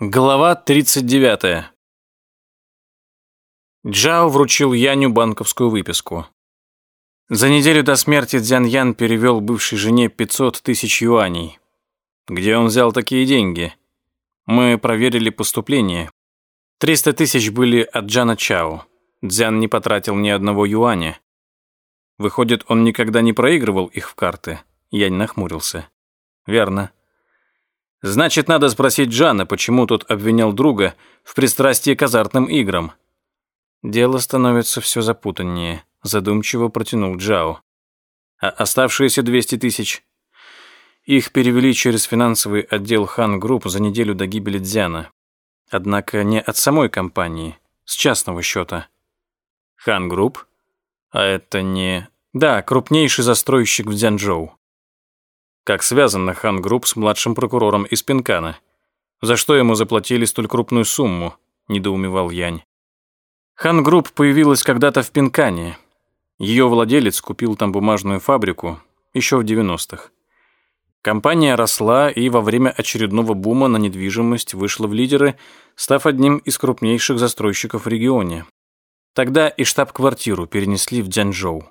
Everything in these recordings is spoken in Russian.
Глава 39. Джао вручил Яню банковскую выписку. За неделю до смерти Цзян Ян перевел бывшей жене 500 тысяч юаней. Где он взял такие деньги? Мы проверили поступление. 300 тысяч были от Джана Чао. Дзян не потратил ни одного юаня. Выходит, он никогда не проигрывал их в карты. Янь нахмурился. Верно. Значит, надо спросить Джана, почему тот обвинял друга в пристрастии к азартным играм. Дело становится все запутаннее, задумчиво протянул Джао. А оставшиеся 200 тысяч? Их перевели через финансовый отдел Хан Групп за неделю до гибели Дзяна. Однако не от самой компании, с частного счета. Хан Групп? А это не... Да, крупнейший застройщик в Дзянчжоу. Как связан Хан Групп с младшим прокурором из Пинкана? За что ему заплатили столь крупную сумму? Недоумевал Янь. Хан Групп появилась когда-то в Пинкане. Ее владелец купил там бумажную фабрику еще в 90-х. Компания росла и во время очередного бума на недвижимость вышла в лидеры, став одним из крупнейших застройщиков в регионе. Тогда и штаб-квартиру перенесли в Дзянчжоу.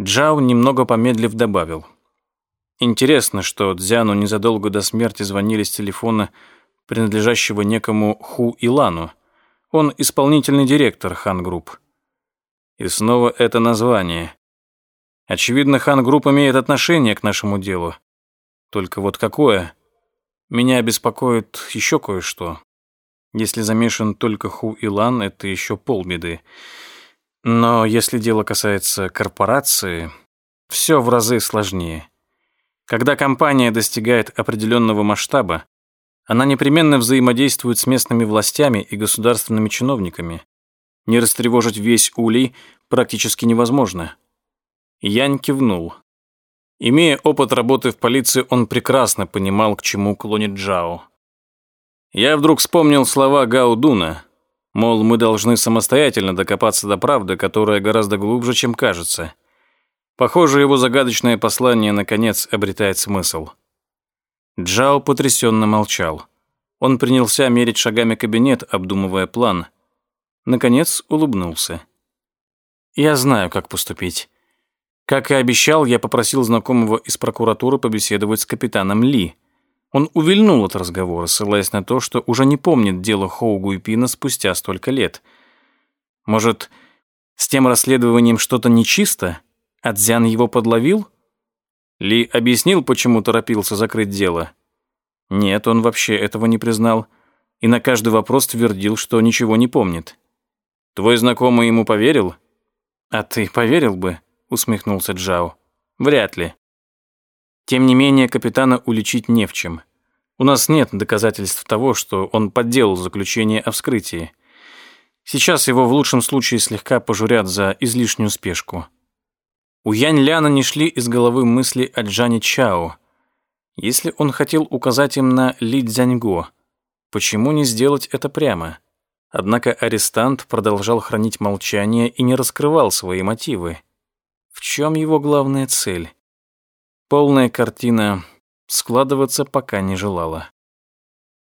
Джао немного помедлив добавил – Интересно, что Дзяну незадолго до смерти звонили с телефона, принадлежащего некому Ху Илану. Он исполнительный директор Хан Групп. И снова это название. Очевидно, Хан Групп имеет отношение к нашему делу. Только вот какое? Меня беспокоит еще кое-что. Если замешан только Ху Илан, это еще полбеды. Но если дело касается корпорации, все в разы сложнее. Когда компания достигает определенного масштаба, она непременно взаимодействует с местными властями и государственными чиновниками. Не растревожить весь улей практически невозможно. Янь кивнул. Имея опыт работы в полиции, он прекрасно понимал, к чему клонит Джао. Я вдруг вспомнил слова Гао Дуна, мол, мы должны самостоятельно докопаться до правды, которая гораздо глубже, чем кажется – Похоже, его загадочное послание наконец обретает смысл. Джао потрясенно молчал. Он принялся мерить шагами кабинет, обдумывая план. Наконец улыбнулся. «Я знаю, как поступить. Как и обещал, я попросил знакомого из прокуратуры побеседовать с капитаном Ли. Он увильнул от разговора, ссылаясь на то, что уже не помнит дело Хоу Гуйпина спустя столько лет. Может, с тем расследованием что-то нечисто?» Адзян его подловил? Ли объяснил, почему торопился закрыть дело? Нет, он вообще этого не признал. И на каждый вопрос твердил, что ничего не помнит. Твой знакомый ему поверил? А ты поверил бы? Усмехнулся Джао. Вряд ли. Тем не менее, капитана уличить не в чем. У нас нет доказательств того, что он подделал заключение о вскрытии. Сейчас его в лучшем случае слегка пожурят за излишнюю спешку. У Янь Ляна не шли из головы мысли о Джане Чао. Если он хотел указать им на Ли Цзяньго, почему не сделать это прямо? Однако арестант продолжал хранить молчание и не раскрывал свои мотивы. В чем его главная цель? Полная картина складываться пока не желала.